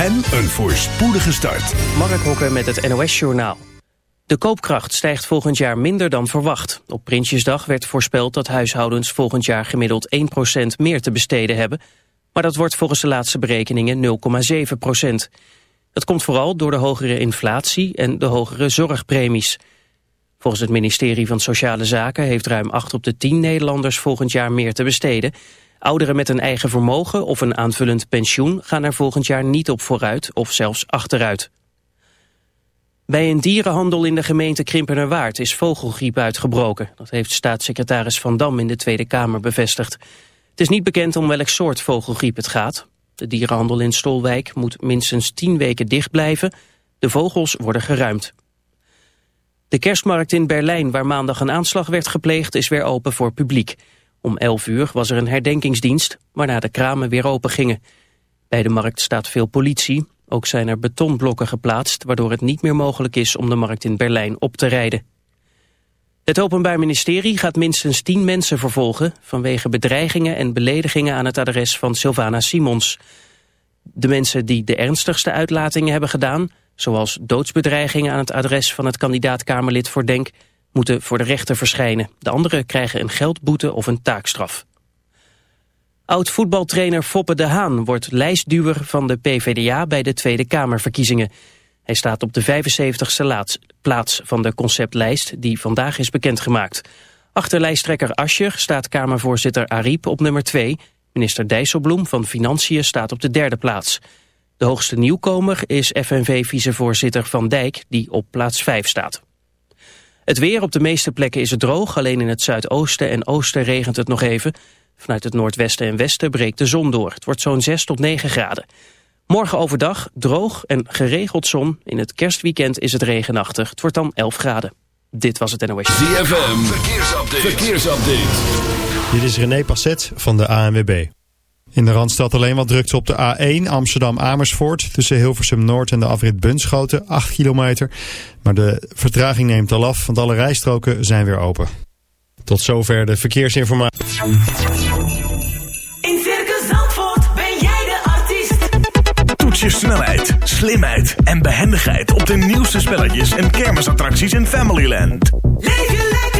en een voorspoedige start. Mark Hokker met het NOS Journaal. De koopkracht stijgt volgend jaar minder dan verwacht. Op Prinsjesdag werd voorspeld dat huishoudens volgend jaar gemiddeld 1% meer te besteden hebben. Maar dat wordt volgens de laatste berekeningen 0,7%. Dat komt vooral door de hogere inflatie en de hogere zorgpremies. Volgens het ministerie van Sociale Zaken heeft ruim 8 op de 10 Nederlanders volgend jaar meer te besteden. Ouderen met een eigen vermogen of een aanvullend pensioen gaan er volgend jaar niet op vooruit of zelfs achteruit. Bij een dierenhandel in de gemeente Krimpenerwaard is vogelgriep uitgebroken. Dat heeft staatssecretaris Van Dam in de Tweede Kamer bevestigd. Het is niet bekend om welk soort vogelgriep het gaat. De dierenhandel in Stolwijk moet minstens tien weken dicht blijven. De vogels worden geruimd. De kerstmarkt in Berlijn, waar maandag een aanslag werd gepleegd, is weer open voor publiek. Om 11 uur was er een herdenkingsdienst, waarna de kramen weer open gingen. Bij de markt staat veel politie. Ook zijn er betonblokken geplaatst, waardoor het niet meer mogelijk is om de markt in Berlijn op te rijden. Het Openbaar Ministerie gaat minstens 10 mensen vervolgen... vanwege bedreigingen en beledigingen aan het adres van Sylvana Simons. De mensen die de ernstigste uitlatingen hebben gedaan... zoals doodsbedreigingen aan het adres van het kandidaat-Kamerlid voor Denk moeten voor de rechter verschijnen. De anderen krijgen een geldboete of een taakstraf. Oud-voetbaltrainer Foppe de Haan wordt lijstduwer van de PvdA bij de Tweede Kamerverkiezingen. Hij staat op de 75ste plaats van de conceptlijst die vandaag is bekendgemaakt. Achter lijsttrekker Ascher staat Kamervoorzitter Ariep op nummer 2. Minister Dijsselbloem van Financiën staat op de derde plaats. De hoogste nieuwkomer is FNV-vicevoorzitter Van Dijk die op plaats 5 staat. Het weer op de meeste plekken is het droog, alleen in het zuidoosten en oosten regent het nog even. Vanuit het noordwesten en westen breekt de zon door. Het wordt zo'n 6 tot 9 graden. Morgen overdag droog en geregeld zon. In het kerstweekend is het regenachtig. Het wordt dan 11 graden. Dit was het NOS. ZFM, verkeersupdate. verkeersupdate. Dit is René Passet van de ANWB. In de Randstad alleen wat drukte op de A1 Amsterdam-Amersfoort... tussen Hilversum Noord en de afrit Bunschoten, 8 kilometer. Maar de vertraging neemt al af, want alle rijstroken zijn weer open. Tot zover de verkeersinformatie. In Circus Zandvoort ben jij de artiest. Toets je snelheid, slimheid en behendigheid... op de nieuwste spelletjes en kermisattracties in Familyland. Leef je lekker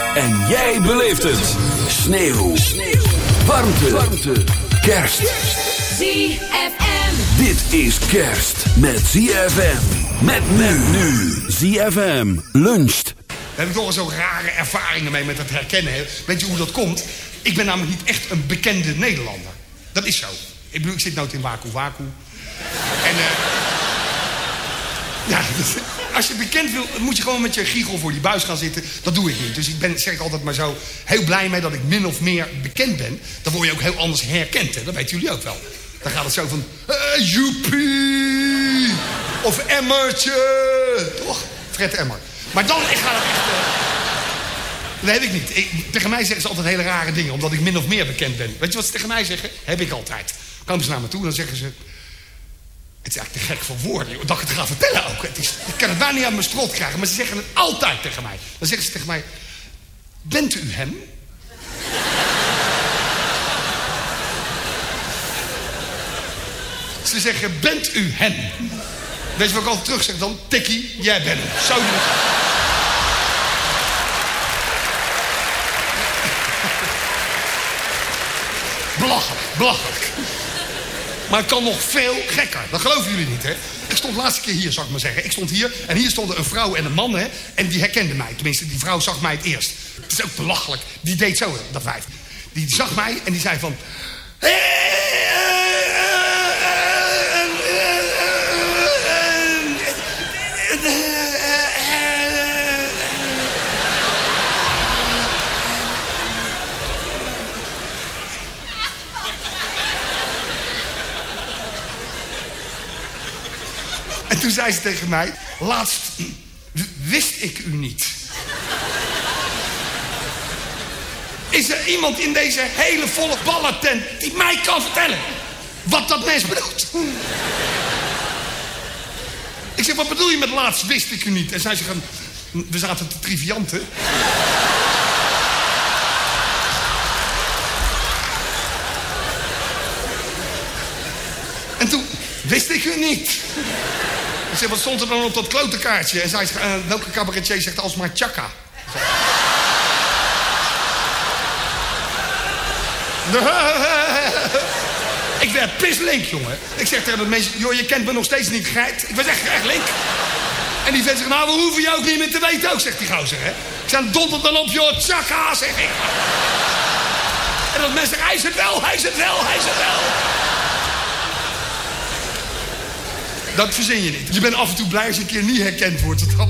En jij beleeft het. Sneeuw. Warmte. Warmte. Kerst. ZFM. Dit is kerst met ZFM. Met men nu. ZFM luncht. Daar heb ik toch al zo rare ervaringen mee met het herkennen. hè. Weet je hoe dat komt? Ik ben namelijk niet echt een bekende Nederlander. Dat is zo. Ik bedoel, ik zit nooit in Waku Waku. En eh ja, dus als je bekend wil, moet je gewoon met je giegel voor die buis gaan zitten. Dat doe ik niet. Dus ik ben, zeg ik altijd maar zo, heel blij mee dat ik min of meer bekend ben. Dan word je ook heel anders herkend, hè? Dat weten jullie ook wel. Dan gaat het zo van, joepie! Of Emmertje! Toch? Fred Emmer. Maar dan ik ga het echt... eh, dat heb ik niet. Tegen mij zeggen ze altijd hele rare dingen, omdat ik min of meer bekend ben. Weet je wat ze tegen mij zeggen? Heb ik altijd. Komen ze naar me toe, dan zeggen ze... Het is eigenlijk te gek voor woorden, joh, dat ik het ga vertellen ook. Het is, ik kan het daar niet aan mijn strot krijgen, maar ze zeggen het altijd tegen mij. Dan zeggen ze tegen mij, bent u hem? ze zeggen, bent u hem? Weet je wat ik altijd terug zeg dan? Tikkie, jij bent hem. Zo doen. Belachelijk, belachelijk. Maar het kan nog veel gekker. Dat geloven jullie niet, hè? Ik stond de laatste keer hier, zou ik maar zeggen. Ik stond hier en hier stonden een vrouw en een man, hè? En die herkenden mij. Tenminste, die vrouw zag mij het eerst. Het is ook belachelijk. Die deed zo, dat wijf. Die zag mij en die zei van... En toen zei ze tegen mij, laatst wist ik u niet. Is er iemand in deze hele volle ballentent die mij kan vertellen wat dat mens bedoelt? Ik zeg, wat bedoel je met laatst wist ik u niet? En zij zeggen, we zaten te trivianten. En toen wist ik u niet. Wat stond er dan op dat klote kaartje? En zij zegt, eh, welke cabaretier zegt alsmaar tjaka? Ik werd pislink, jongen. Ik zeg tegen dat mensen, joh, je kent me nog steeds niet, geit. Ik was echt, echt link. En die vent zegt, nou, we hoeven je ook niet meer te weten ook, zegt die gozer, hè. Ik zeg, dondert dan op, joh, tjaka, zeg ik. En dat mensen hij is het wel, hij is het wel, hij is het wel. Dat verzin je niet. Je bent af en toe blij als je een keer niet herkend wordt. Dat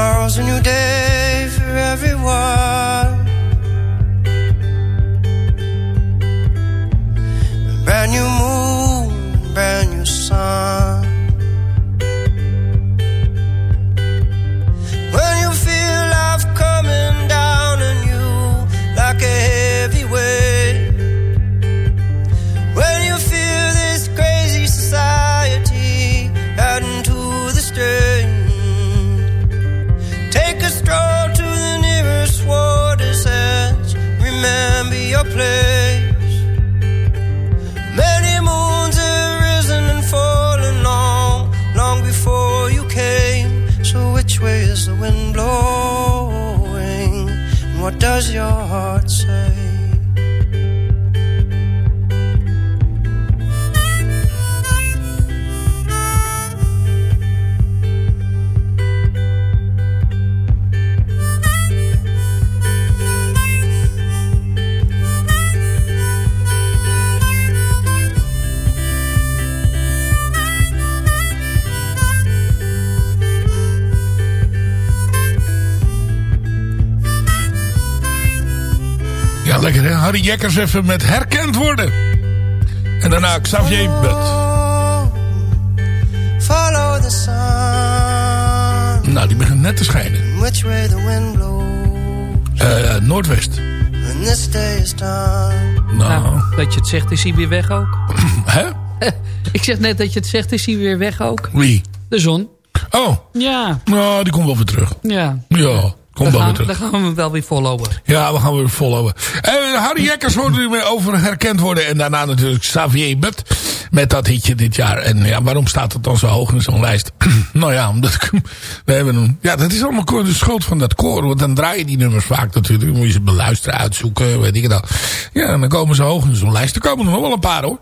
Tomorrow's a new day for everyone. Harry Jekkers even met herkend worden. En daarna Xavier Bud. Follow the sun, Nou, die begint net te schijnen. which way the wind blows, Eh, Noordwest. when this day is done. Nou, Nou, dat je het zegt, is hij weer weg ook. hè? Ik zeg net dat je het zegt, is hij weer weg ook. Wie? De zon. Oh, Ja, nou, die komt wel weer terug. ja. Ja, komt gaan, dan gaan we wel weer volhouden. Ja, we gaan weer volhouden. Eh Harry Jekkers hoorde u over herkend worden. En daarna natuurlijk Xavier Butt met dat hitje dit jaar. En ja, waarom staat het dan zo hoog in zo'n lijst? nou ja, omdat ik, we hebben een, ja, dat is allemaal de schuld van dat koor. Want dan draai je die nummers vaak natuurlijk. Dan moet je ze beluisteren, uitzoeken, weet ik het al. Ja, en dan komen ze hoog in zo'n lijst. Er komen er nog wel een paar hoor.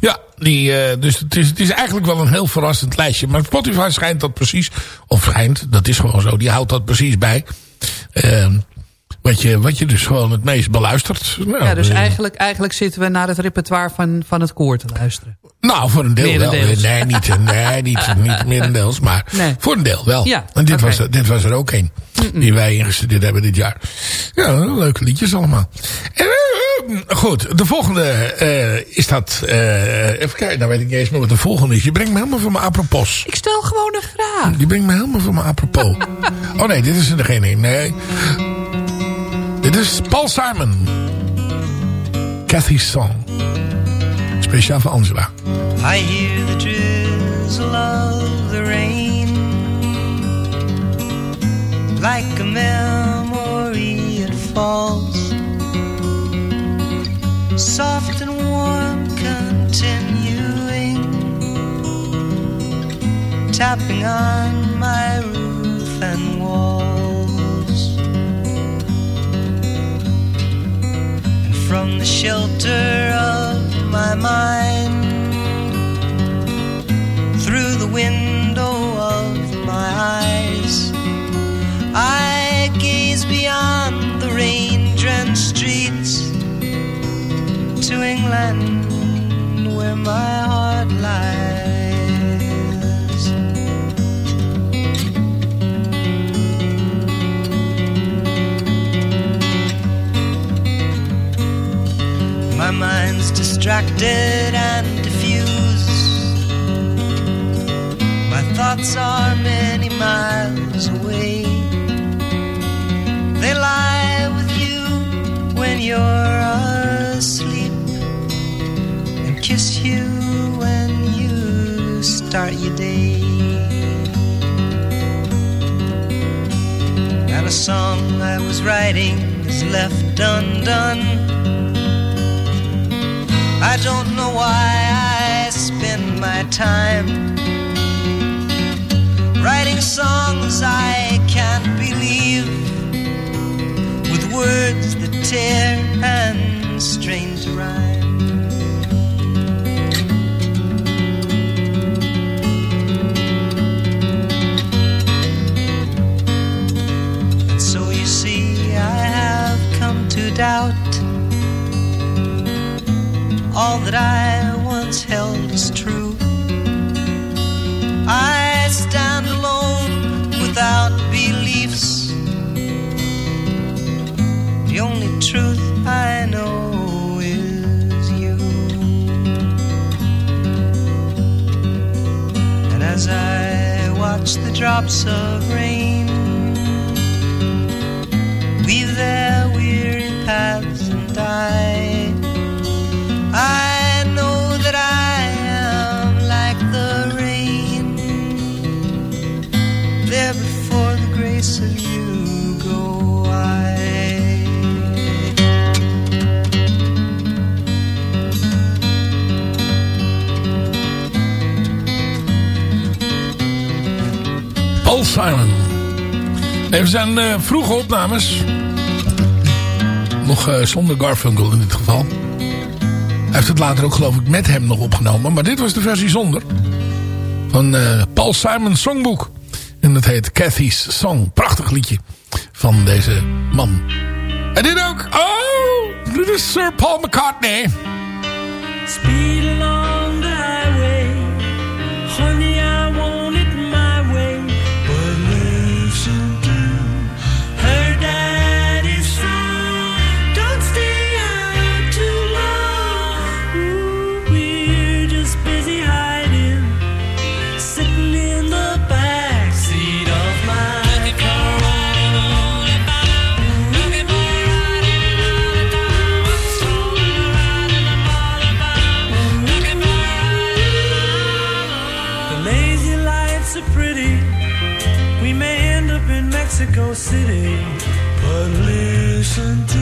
Ja, die, eh, dus het is, het is eigenlijk wel een heel verrassend lijstje. Maar Spotify schijnt dat precies, of schijnt, dat is gewoon zo. Die houdt dat precies bij. Um, wat, je, wat je dus gewoon het meest beluistert. Nou, Ja, dus eh, eigenlijk, eigenlijk zitten we naar het repertoire van, van het koor te luisteren. Nou, voor een deel wel. Nee, niet, nee, niet, niet merendeels, maar Nee. voor een deel wel. Ja, en dit, was, er- dit was er ook een. Die wij ingestudeerd hebben dit jaar. Ja, leuke liedjes allemaal. En, eh, eh, goed, de volgende eh, is dat... eh, even kijken, nou weet ik niet eens meer wat de volgende is. Je brengt me helemaal van mijn apropos. Ik stel gewoon een vraag. Die brengt me helemaal van mijn apropos. Oh nee, dit is er degene. Nee. Dit is Paul Simon. Cathy's Song. Speciaal voor Angela. I hear the drizzle of the rain like a memory it falls soft and warm continuing tapping on my roof and walls from the shelter of my mind through the window of my eyes. I gaze beyond the rain drenched streets to England where my heart lies. Distracted and diffused. My thoughts are many miles away. They lie with you when you're asleep and kiss you when you start your day. And a song I was writing is left undone. I don't know why I spend my time writing songs I can't believe with words that tear and strain to rhyme. All that I once held as true. I stand alone without beliefs. The only truth I know is you. And as I watch the drops of rain weave their weary paths Paul Simon. Even zijn eh, vroege opnames. Nog eh, zonder Garfunkel in dit geval. Hij heeft het later ook geloof ik met hem nog opgenomen. Maar dit was de versie zonder. Van eh, Paul Simon Songbook. En dat heet Cathy's Song. Prachtig liedje van deze man. En dit ook. Oh, dit is Sir Paul McCartney. Speed along 身体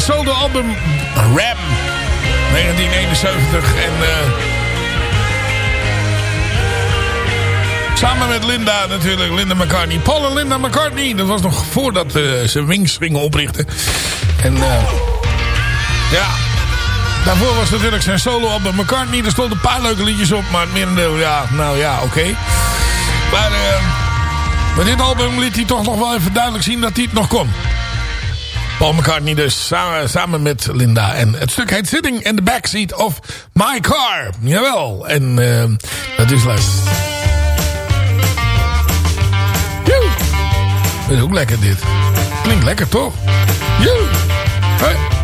tweede soloalbum Ram 1971. En eh, samen met Linda natuurlijk, Linda McCartney. Paul en Linda McCartney, dat was nog voordat eh, ze Wings gingen oprichten. En eh, ja, daarvoor was natuurlijk zijn soloalbum McCartney. Er stonden een paar leuke liedjes op, maar het merendeel, ja, nou ja, oké. Maar... met dit album liet hij toch nog wel even duidelijk zien dat hij het nog kon. Paul McCartney dus, samen, samen met Linda. En het stuk heet Sitting in the Backseat of My Car. Jawel, en uh, dat is leuk. Dat is ook lekker dit. Klinkt lekker toch? Joe. Hey.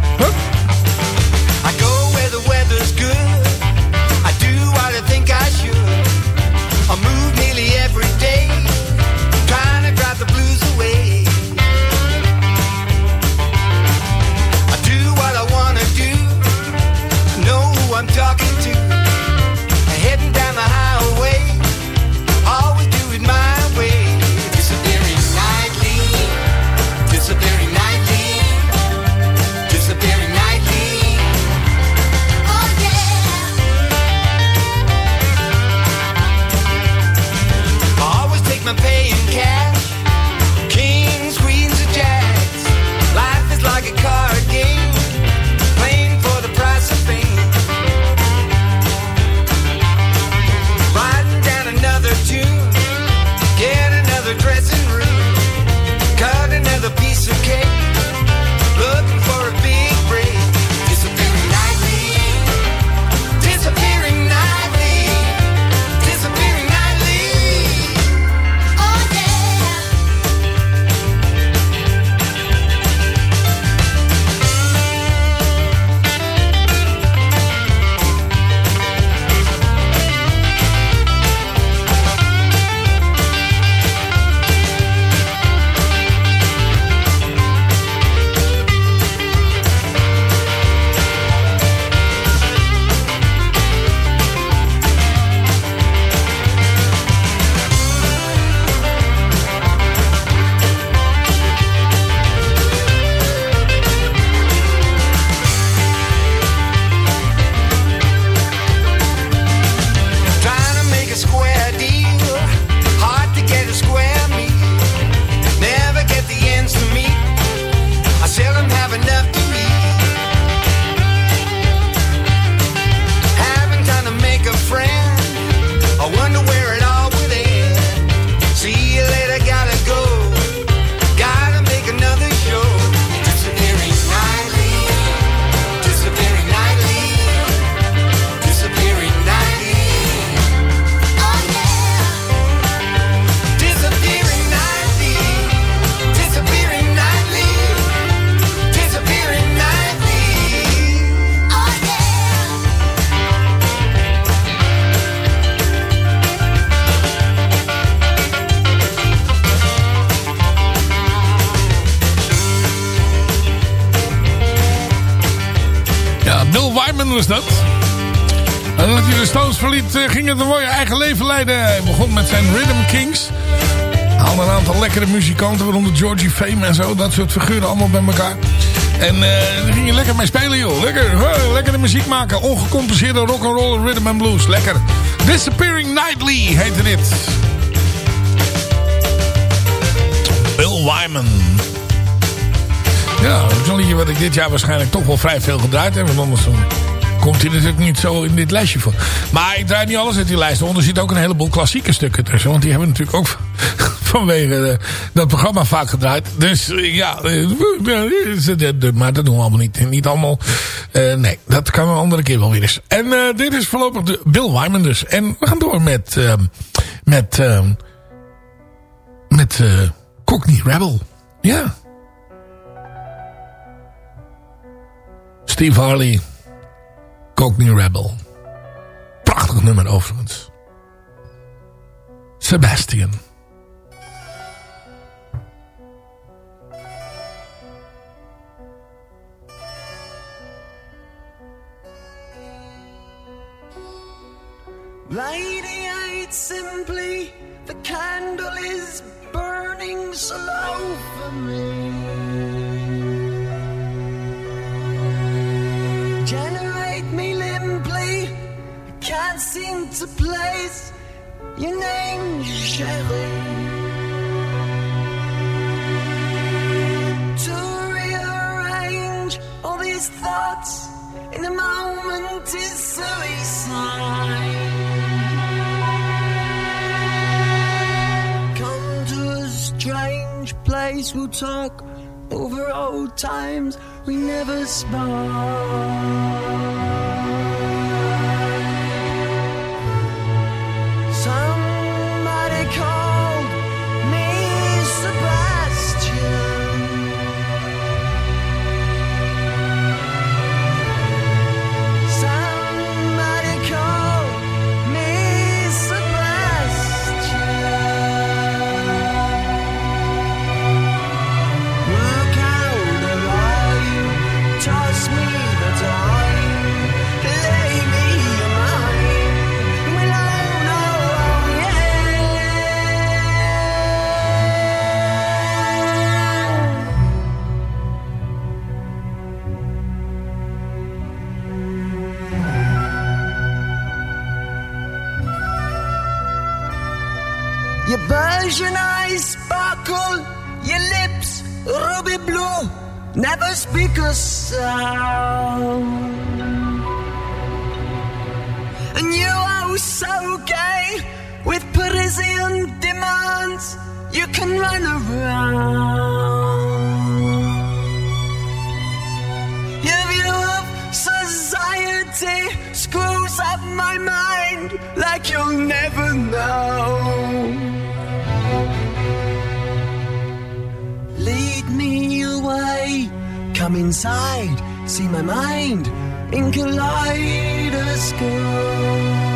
Verliet, eh, ging het een mooie eigen leven leiden. Hij begon met zijn Rhythm Kings. Haalde een aantal lekkere muzikanten, waaronder Georgie Fame en zo. Dat soort figuren allemaal bij elkaar. En eh daar ging je lekker mee spelen, joh. Lekker, huh, lekker de muziek maken. Ongecompenseerde rock'n'roll, rhythm and blues. Lekker. Disappearing Nightly heette dit. Bill Wyman. Ja, dat is een liedje wat ik dit jaar waarschijnlijk toch wel vrij veel gedraaid heb. Want anders komt hij natuurlijk niet zo in dit lijstje voor. Maar ik draai niet alles uit die lijst. Onder zit ook een heleboel klassieke stukken tussen. Want die hebben natuurlijk ook vanwege eh, dat programma vaak gedraaid. Dus eh, ja, eh, maar dat doen we allemaal niet. Niet allemaal. nee, dat kan een andere keer wel weer eens. En dit is voorlopig de Bill Wyman dus. En we gaan door met... met... met Cockney Rebel. Ja. Steve Harley. Cockney Rebel. Prachtig nummer overigens. Sebastian. Radiate simply, the candle is burning slow for me. Generate me limply, I can't seem to place your name, Sherry. To rearrange all these thoughts in a moment is suicide. Come to a strange place, we'll talk over old times we never spoke. Persian eyes sparkle, your lips ruby blue, never speak a sound. And you are so gay with Parisian demands, you can run around. Society screws up my mind like you'll never know. Lead me away, come inside, see my mind in kaleidoscope.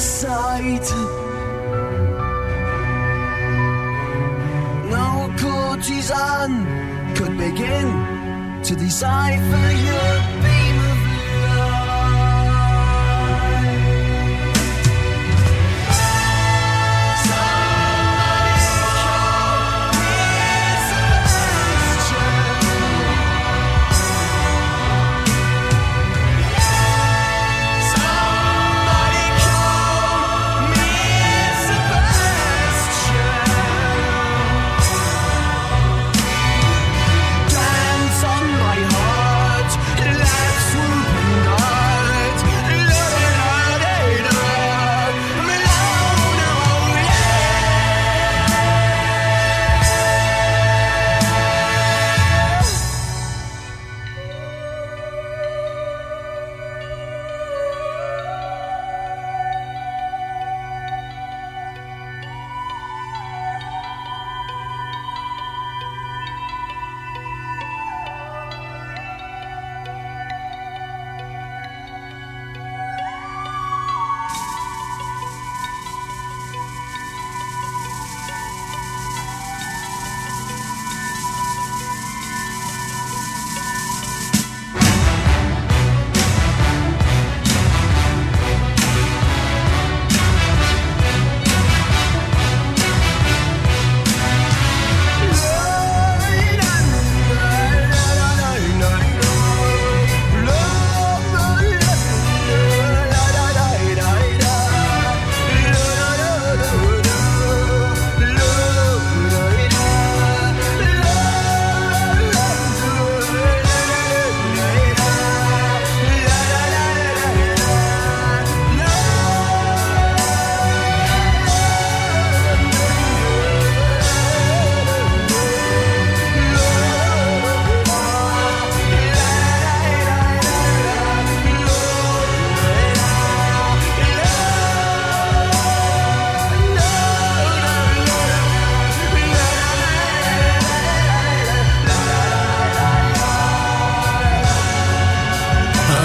Sight. No courtesan could begin to decipher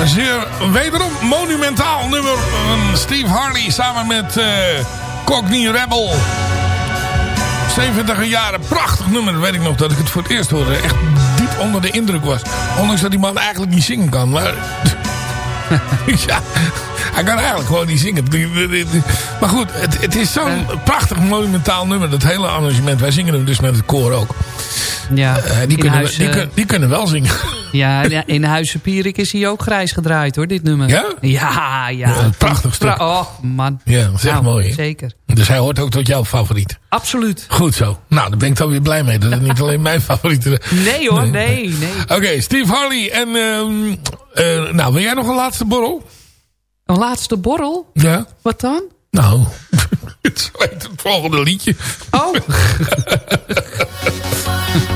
zeer wederom monumentaal nummer van Steve Harley samen met eh Cockney Rebel. 70 jaren, prachtig nummer. Weet ik nog dat ik het voor het eerst hoorde. Echt diep onder de indruk was. Ondanks dat die man eigenlijk niet zingen kan. Maar ja, hij kan eigenlijk gewoon niet zingen. Maar goed, het, het is zo'n prachtig monumentaal nummer. Dat hele arrangement. Wij zingen hem dus met het koor ook. Ja, Eh, die, kunnen, huis, die, kun- die kunnen wel zingen. Ja, in Huizen Pierik is hij ook grijs gedraaid hoor, dit nummer. Ja? Ja, ja. Prachtig stuk. Oh, man. Ja, dat is echt Nou, mooi. Zeker. Dus hij hoort ook tot jouw favoriet. Absoluut. Goed zo. Nou, daar ben ik dan weer blij mee. Dat het niet alleen mijn favoriet is. Nee hoor, nee, nee. Oké, Steve Harley. En, ehm, eh, nou, wil jij nog een laatste borrel? Een laatste borrel? Ja. Wat dan? Nou, het is het volgende liedje. Oh.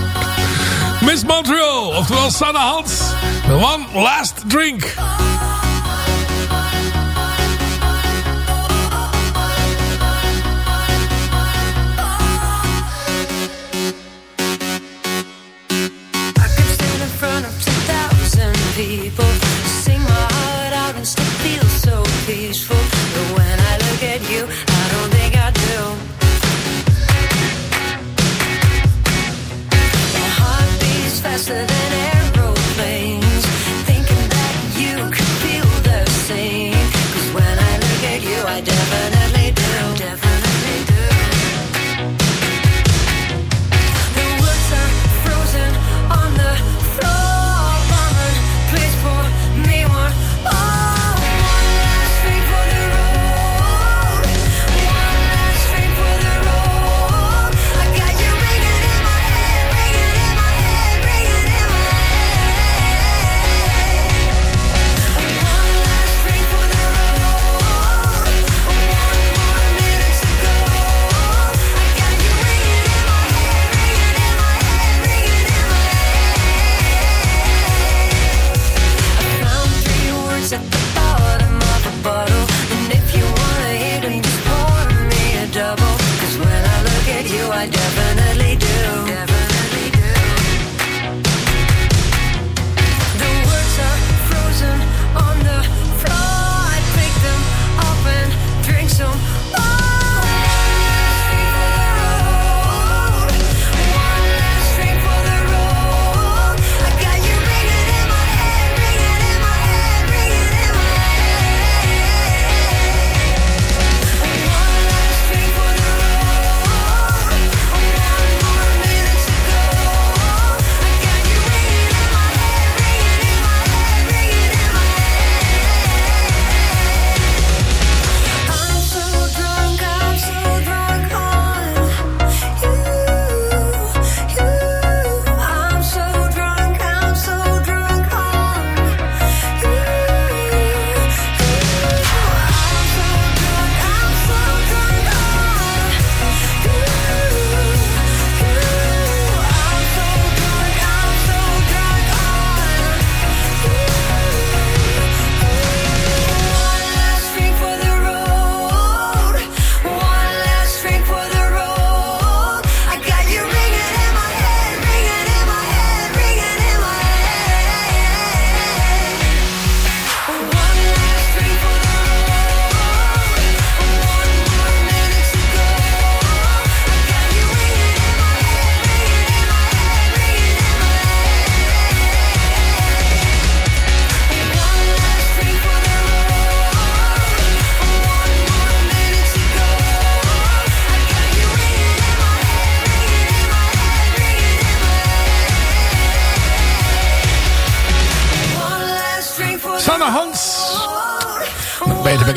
Miss Montreal, oftewel Sanne Hans. The one last drink.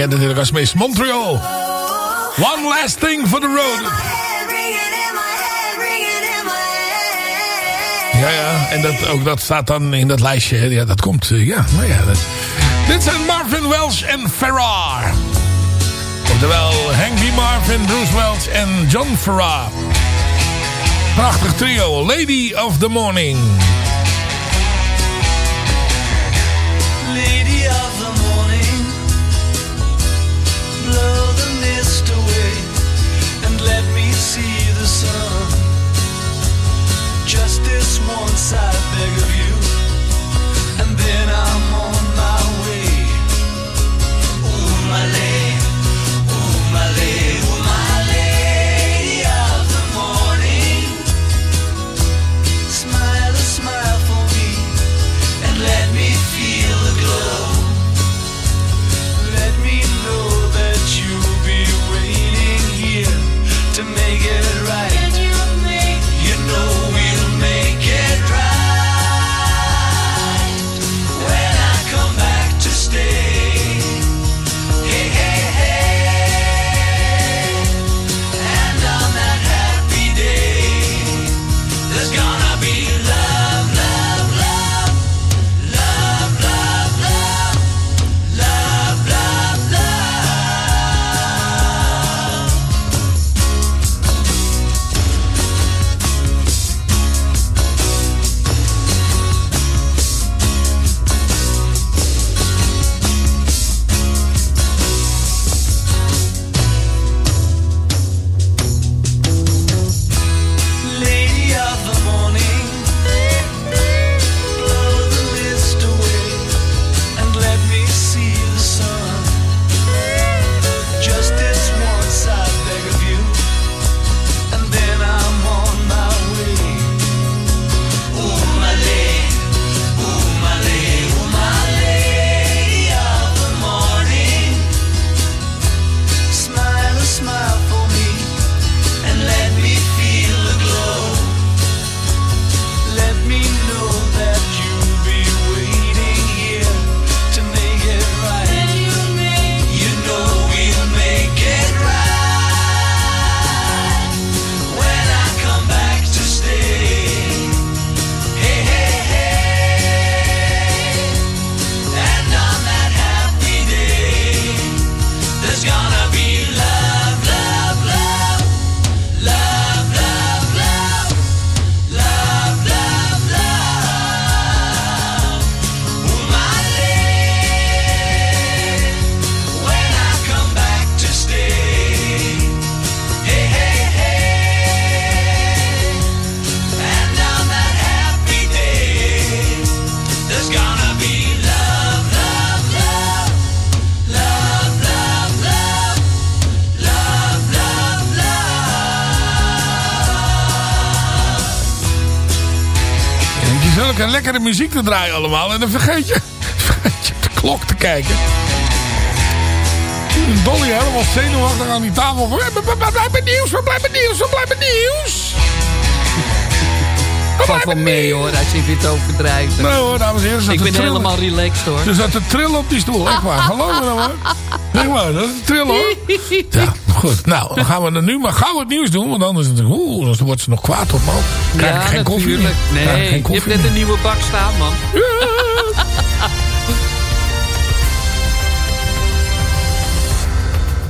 Bekend natuurlijk als Miss Montreal. One last thing for the road. Ja, ja, en dat, ook dat staat dan in dat lijstje. Ja, dat komt, eh, ja, nou ja. Dat. Dit zijn Marvin Welsh en Farrar. Oftewel Hank B. Marvin, Bruce Welch en John Farrar. Prachtig trio, Lady of the Morning. one I beg of you lekkere muziek te draaien allemaal. En dan vergeet je, vergeet je op de klok te kijken. En Dolly helemaal zenuwachtig aan die tafel. Blijf met nieuws, blijf met nieuws, blijf met nieuws. Valt wel mee hoor, als je dit overdrijft. Nee hoor, dames en heren. Ik ben helemaal relaxed hoor. Ze zat te trillen op die stoel. Echt waar. Hallo me nou hoor. Waar, dat is te trillen hoor. Ja, goed. Nou, dan gaan we er nu maar gauw het nieuws doen. Want anders, oeh, dan wordt ze nog kwaad op me. Krijg ik ja, geen koffie natuurlijk. Nee, Krijg ik geen je hebt net meer. een nieuwe bak staan man.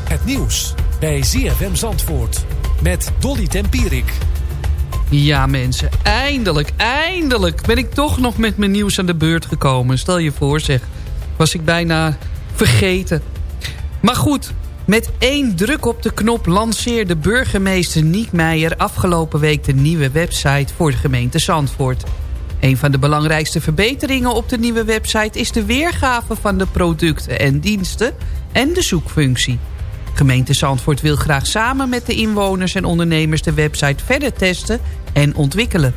Het nieuws bij ZFM Zandvoort met Dolly Tempierik. Ja mensen, eindelijk, eindelijk ben ik toch nog met mijn nieuws aan de beurt gekomen. Stel je voor zeg, was ik bijna vergeten. Maar goed, met één druk op de knop lanceerde burgemeester Niek Meijer afgelopen week de nieuwe website voor de gemeente Zandvoort. Een van de belangrijkste verbeteringen op de nieuwe website is de weergave van de producten en diensten en de zoekfunctie. Gemeente Zandvoort wil graag samen met de inwoners en ondernemers de website verder testen en ontwikkelen.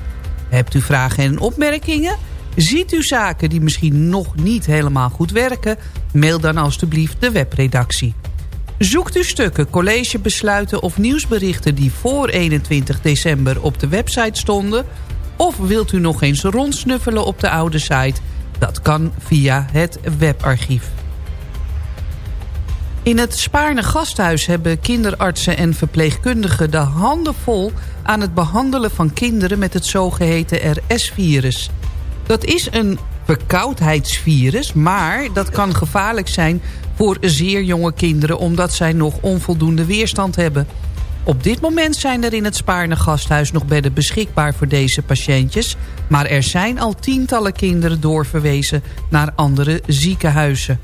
Hebt u vragen en opmerkingen? Ziet u zaken die misschien nog niet helemaal goed werken? Mail dan alstublieft de webredactie. Zoekt u stukken, collegebesluiten of nieuwsberichten die voor 21 december op de website stonden? Of wilt u nog eens rondsnuffelen op de oude site? Dat kan via het webarchief. In het Spaarne Gasthuis hebben kinderartsen en verpleegkundigen de handen vol aan het behandelen van kinderen met het zogeheten RS-virus. Dat is een verkoudheidsvirus, maar dat kan gevaarlijk zijn voor zeer jonge kinderen omdat zij nog onvoldoende weerstand hebben. Op dit moment zijn er in het Spaarne Gasthuis nog bedden beschikbaar voor deze patiëntjes, maar er zijn al tientallen kinderen doorverwezen naar andere ziekenhuizen.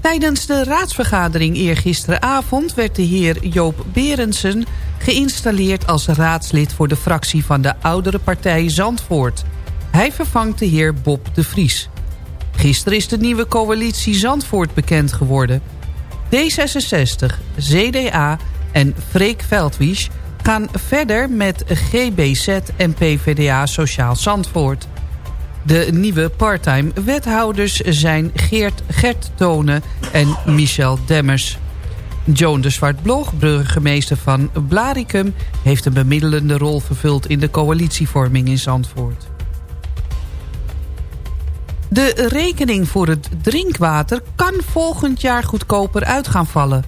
Tijdens de raadsvergadering eergisteravond werd de heer Joop Berendsen geïnstalleerd als raadslid voor de fractie van de oudere partij Zandvoort. Hij vervangt de heer Bob de Vries. Gisteren is de nieuwe coalitie Zandvoort bekend geworden. D66, CDA en Freek Veldwies gaan verder met GBZ en PvdA Sociaal Zandvoort. De nieuwe parttime wethouders zijn Geert Gert Tonen en Michel Demmers. Joan de Zwart-Blog, burgemeester van Blaricum... heeft een bemiddelende rol vervuld in de coalitievorming in Zandvoort. De rekening voor het drinkwater kan volgend jaar goedkoper uit gaan vallen.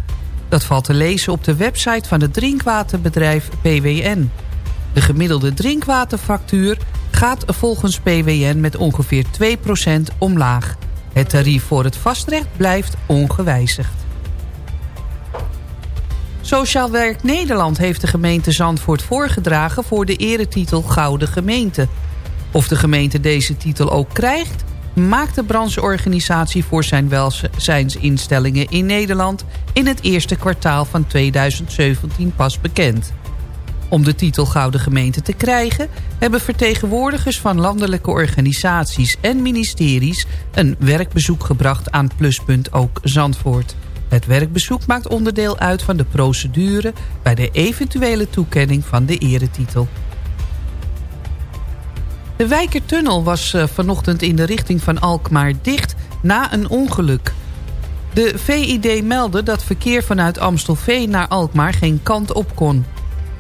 Dat valt te lezen op de website van het drinkwaterbedrijf PWN. De gemiddelde drinkwaterfactuur gaat volgens PWN met ongeveer 2% omlaag. Het tarief voor het vastrecht blijft ongewijzigd. Sociaal Werk Nederland heeft de gemeente Zandvoort voorgedragen... voor de eretitel Gouden Gemeente. Of de gemeente deze titel ook krijgt... maakt de brancheorganisatie voor zijn welzijnsinstellingen in Nederland... in het eerste kwartaal van 2017 pas bekend. Om de titel Gouden Gemeente te krijgen... hebben vertegenwoordigers van landelijke organisaties en ministeries... een werkbezoek gebracht aan Pluspunt ook Zandvoort. Het werkbezoek maakt onderdeel uit van de procedure... bij de eventuele toekenning van de eretitel. De Wijkertunnel was eh, vanochtend in de richting van Alkmaar dicht na een ongeluk. De VID meldde dat verkeer vanuit Amstelveen naar Alkmaar geen kant op kon.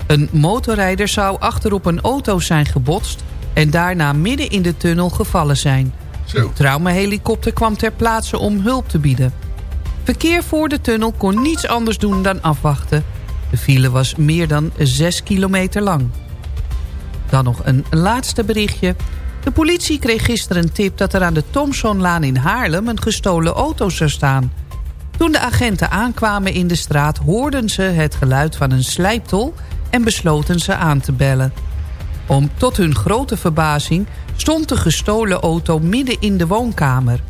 Een motorrijder zou achterop een auto zijn gebotst... en daarna midden in de tunnel gevallen zijn. Een traumahelikopter kwam ter plaatse om hulp te bieden. Verkeer voor de tunnel kon niets anders doen dan afwachten. De file was meer dan 6 kilometer lang. Dan nog een laatste berichtje. De politie kreeg gisteren een tip dat er aan de Thomsonlaan in Haarlem... een gestolen auto zou staan. Toen de agenten aankwamen in de straat... hoorden ze het geluid van een slijptol en besloten ze aan te bellen. Om tot hun grote verbazing stond de gestolen auto midden in de woonkamer.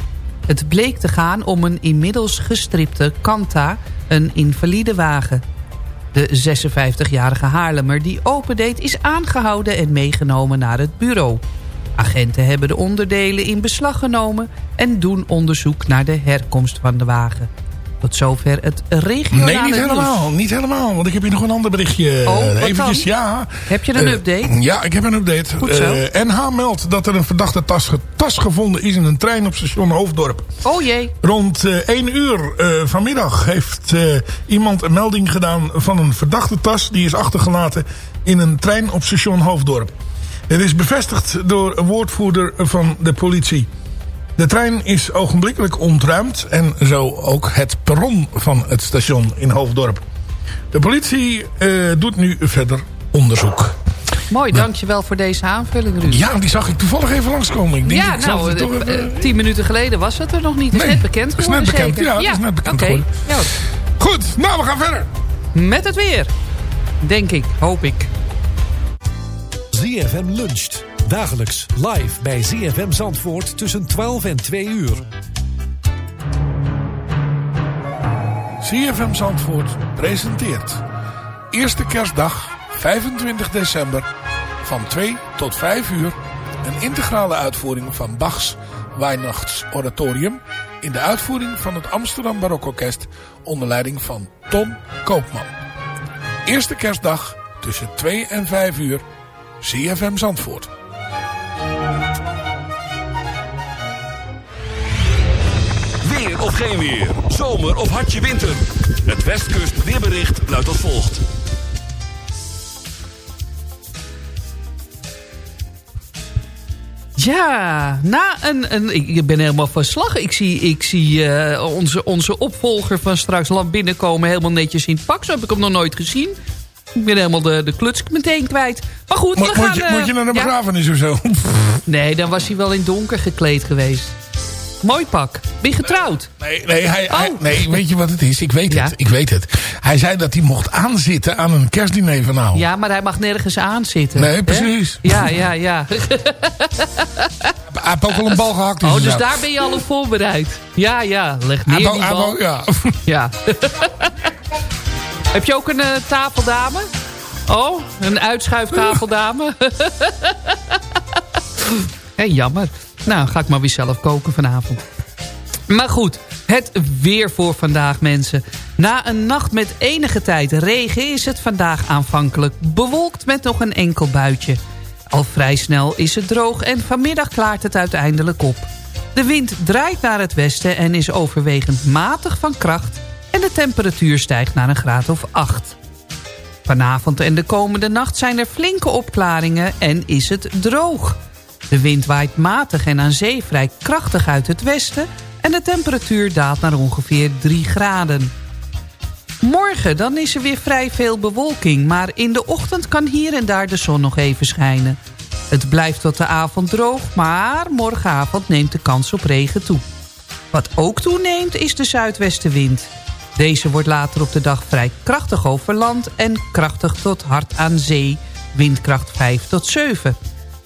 Het bleek te gaan om een inmiddels gestripte Kanta, een invalide wagen. De 56-jarige Haarlemmer die opendeed is aangehouden en meegenomen naar het bureau. Agenten hebben de onderdelen in beslag genomen... en doen onderzoek naar de herkomst van de wagen. Tot zover het regionale Nee, niet helemaal. Niet helemaal. Want ik heb hier nog een ander berichtje. Oh, wat Eventjes, dan? ja. Heb je een Eh, update? Ja, ik heb een update. Goed zo. Eh, NH meldt dat er een verdachte tas, tas gevonden is in een trein op station Hoofddorp. Oh jee. Rond eh 1 uur eh, vanmiddag heeft eh, iemand een melding gedaan van een verdachte tas. Die is achtergelaten in een trein op station Hoofddorp. Het is bevestigd door een woordvoerder van de politie. De trein is ogenblikkelijk ontruimd en zo ook het perron van het station in Hoofddorp. De politie eh, doet nu verder onderzoek. Mooi, dankjewel voor deze aanvulling, Ruud. Ja, die zag ik toevallig even langskomen. Ik denk, Ja, ik nou, toch eh, even- eh, tien minuten geleden was het er nog niet. Het is Nee, net bekend het is geworden, net bekend. zeker? Ja, het is net bekend oké. geworden. Ja. Goed, nou we gaan verder. Met het weer. Denk ik, hoop ik. ZFM luncht. Dagelijks live bij ZFM Zandvoort tussen 12 en 2 uur. CFM Zandvoort presenteert. Eerste kerstdag, 25 december, van 2 tot 5 uur... een integrale uitvoering van Bachs Weihnachtsoratorium... in de uitvoering van het Amsterdam Barokorkest... onder leiding van Ton Koopman. Eerste kerstdag tussen 2 en 5 uur, CFM Zandvoort. Weer of geen weer. Zomer of hartje winter. Het Westkust weerbericht luidt als volgt. Ja, na een, een, ik ben helemaal van slag. Ik zie, ik zie eh, onze, onze opvolger van straks land binnenkomen... helemaal netjes in het pak. Zo heb ik hem nog nooit gezien. Ik ben helemaal de, de kluts meteen kwijt. Maar goed, Mo- we moet, gaan... je, eh, moet je naar de ja? begrafenis of zo? Nee, dan was hij wel in donker gekleed geweest. Mooi pak. Ben je getrouwd? Nee, nee, hij, hij- Oh. nee, weet je wat het is? Ik weet het, ik weet het. Hij zei dat hij mocht aanzitten aan een kerstdiner vanavond. Ja, maar hij mag nergens aanzitten. Nee, hè? precies. Ja, ja, ja. Hij heeft ook wel een bal gehakt. Oh, dus zak. daar ben je al op voorbereid. Ja, ja. Leg neer wou- die bal. Ja. Heb je ook een eh, tafeldame? Oh, een uitschuiftafeldame? Hé, jammer. Nou, ga ik maar weer zelf koken vanavond. Maar goed, het weer voor vandaag, mensen. Na een nacht met enige tijd regen is het vandaag aanvankelijk bewolkt met nog een enkel buitje. Al vrij snel is het droog en vanmiddag klaart het uiteindelijk op. De wind draait naar het westen en is overwegend matig van kracht... en de temperatuur stijgt naar een graad of 8. Vanavond en de komende nacht zijn er flinke opklaringen en is het droog. De wind waait matig en aan zee vrij krachtig uit het westen... en de temperatuur daalt naar ongeveer 3 graden. Morgen dan is er weer vrij veel bewolking... maar in de ochtend kan hier en daar de zon nog even schijnen. Het blijft tot de avond droog, maar morgenavond neemt de kans op regen toe. Wat ook toeneemt is de zuidwestenwind. Deze wordt later op de dag vrij krachtig over land... en krachtig tot hard aan zee, windkracht 5 tot 7.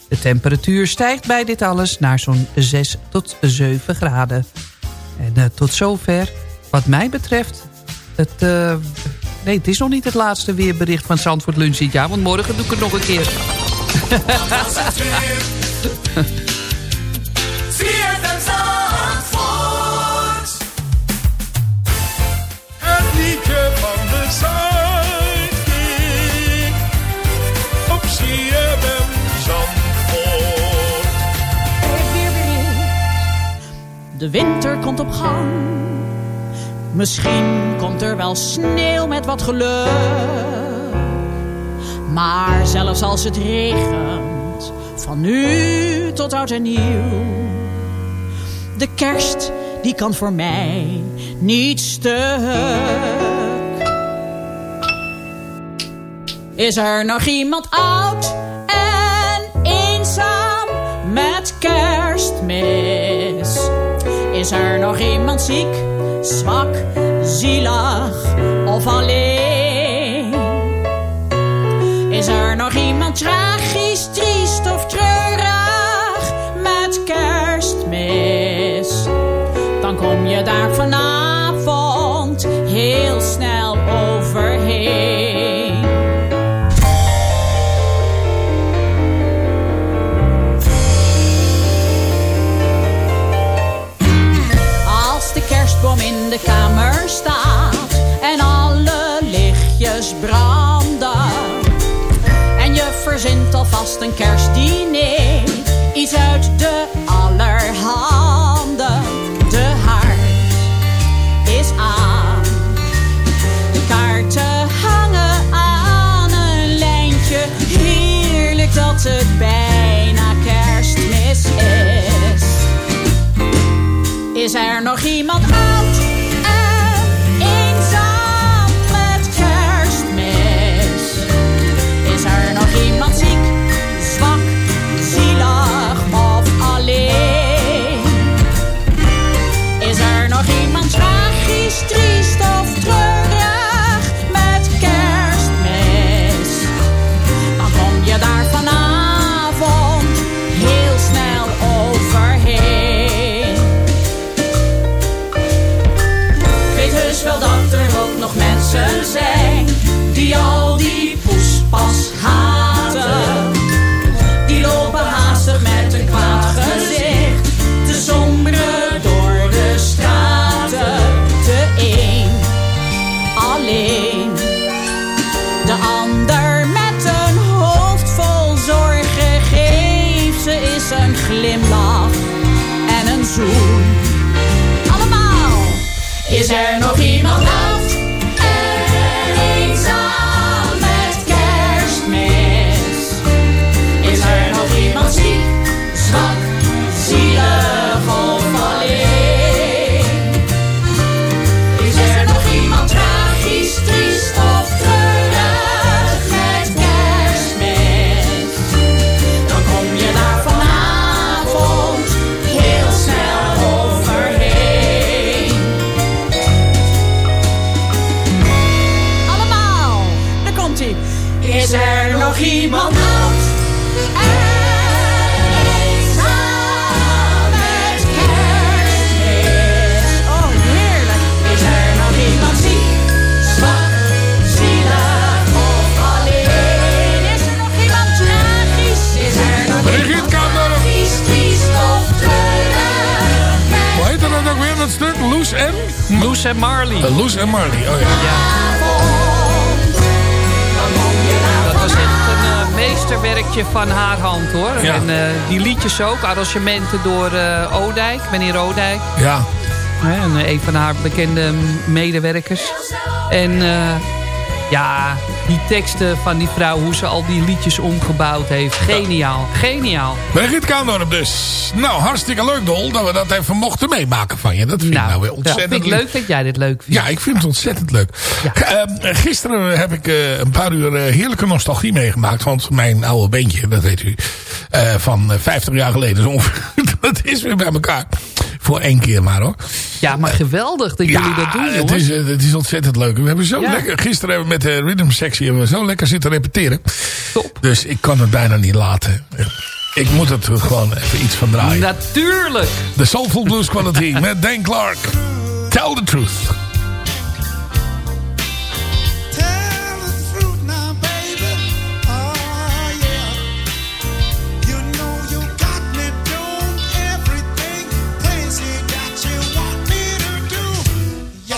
De temperatuur stijgt bij dit alles naar zo'n 6 tot 7 graden. En eh, tot zover, wat mij betreft... Het, eh, nee, het is nog niet het laatste weerbericht van Zandvoort Lunch jaar... want morgen doe ik het nog een keer. Het liedje van de Zuidkick. De winter komt op gang. Misschien komt er wel sneeuw met wat geluk. Maar zelfs als het regent, van nu tot oud en nieuw. De kerst, die kan voor mij niet stuk. Is er nog iemand oud Is er nog iemand ziek, zwak, zielig of alleen? Alvast een kerstdiner, iets uit de allerhande. De haard is aan, de kaarten hangen aan een lijntje. Heerlijk dat het bijna kerstmis is. Is er nog iemand Loes en Marley. Uh, Loes en Marley, oh ja. Dat was echt een eh, meesterwerkje van haar hand hoor. Ja. En eh, die liedjes ook, arrangementen door eh, Odijk, meneer Odijk. Ja. En, eh, een van haar bekende medewerkers. En eh, ja, die teksten van die vrouw, hoe ze al die liedjes omgebouwd heeft. Geniaal, geniaal. Brigitte Kaandorp dus. Nou, hartstikke leuk, Dol, dat we dat even mochten meemaken van je. Dat vind ik nou weer Ja, ontzettend vind ik leuk dat jij dit leuk vindt. Ja, ik vind het ontzettend leuk. Eh, gisteren heb ik eh, een paar uur eh, heerlijke nostalgie meegemaakt. Want mijn oude beentje, dat weet u, eh, van eh, 50 jaar geleden zo ongeveer. dat is weer bij elkaar. Voor één keer maar hoor. Ja, maar geweldig dat jullie dat doen, het jongens. is, eh, het is ontzettend leuk. We hebben zo Ja. lekker, gisteren hebben we met de rhythm sectie hebben we zo lekker zitten repeteren. Dus ik kan het bijna niet laten. Ik moet het er gewoon even iets van draaien. Natuurlijk. De Soulful Blues Quality met Dan Clark. Tell the truth.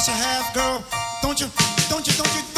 You have, girl. Don't you, don't you, don't you,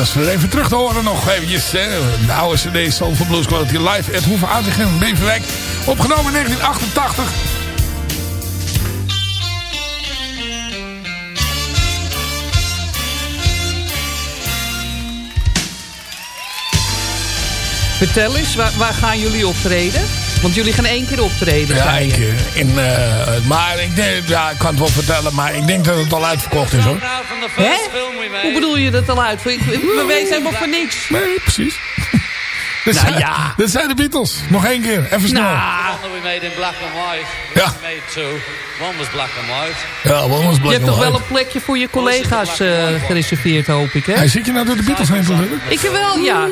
Dat we even terug te horen nog eventjes. Hè. De oude cd Soulful Blues Quality live. Hoeven Uitigem in Beverwijk. Opgenomen in 1988. Vertel eens, waar, waar gaan jullie optreden? Want jullie gaan één keer optreden, Ja, één je. keer. In, eh, maar ik, denk, ja, ik kan het wel vertellen, maar ik denk dat het al uitverkocht is hoor. Hè? Hoe bedoel je dat al uit? We weten helemaal voor niks. Nee, precies. Dit Nou zijn, ja. Dit zijn de Beatles. Nog één keer, even snel. Nou, One we made in black and white. Ja. We made two. One was black and white. Ja, eens je black hebt and toch wel white. een plekje voor je collega's eh, gereserveerd, hoop ik, hè? Hey, zit je nou door de Beatles heen te? Ik wel, ja. La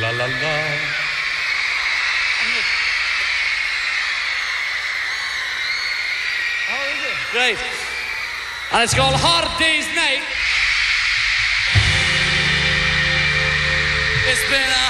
la la. Great. And it's called Hard Day's Night. It's been a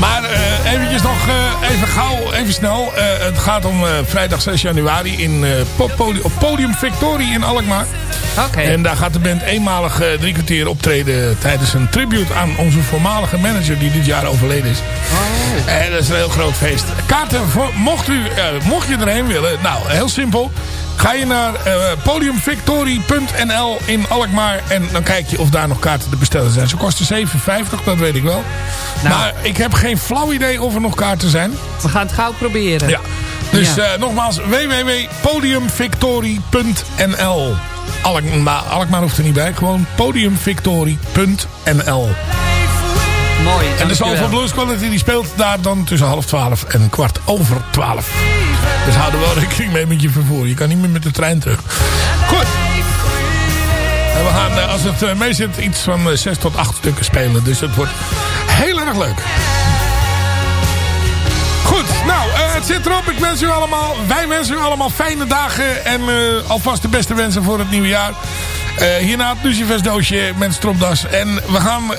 Maar eh, eventjes nog eh, even gauw, even snel. Eh, het gaat om vrijdag 6 januari in, eh, pop- podi- op Podium Victorie in Alkmaar. Oké. En daar gaat de band eenmalig drie kwartier optreden tijdens een tribute aan onze voormalige manager die dit jaar overleden is. En dat is een heel groot feest. Kaarten, voor, mocht, u, mocht je erheen willen, nou heel simpel. Ga je naar podiumvictorie.nl in Alkmaar en dan kijk je of daar nog kaarten te bestellen zijn. Ze kosten 7,50, dat weet ik wel. Maar ik heb geen flauw idee of er nog kaarten zijn. We gaan het gauw proberen. Ja. Dus Ja. eh, nogmaals, www.podiumvictorie.nl Alkmaar, Alkmaar hoeft er niet bij, gewoon podiumvictorie.nl Mooi, En de dankjewel. Soulful Blues Quality die speelt daar dan tussen half twaalf en kwart over twaalf. Dus hou er wel rekening mee met je vervoer. Je kan niet meer met de trein terug. Goed. En we gaan, eh, als het eh, mee zit, iets van zes tot acht stukken spelen. Dus het wordt heel erg leuk. Goed, nou, eh, het zit erop. Ik wens u allemaal, wij wensen u allemaal fijne dagen. En eh, alvast de beste wensen voor het nieuwe jaar. Eh, hierna het lucifersdoosje met stropdas. En we gaan...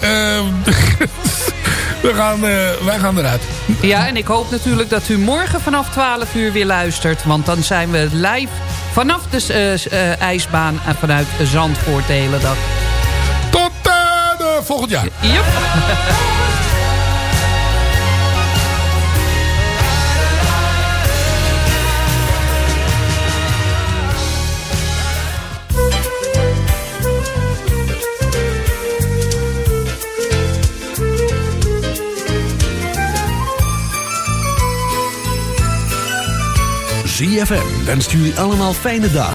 we gaan wij gaan eruit. Ja, en ik hoop natuurlijk dat u morgen vanaf 12 uur weer luistert. Want dan zijn we live vanaf de ijsbaan en vanuit Zandvoort de hele dag. Volgend jaar. Yep. ZFM wenst jullie allemaal fijne dagen.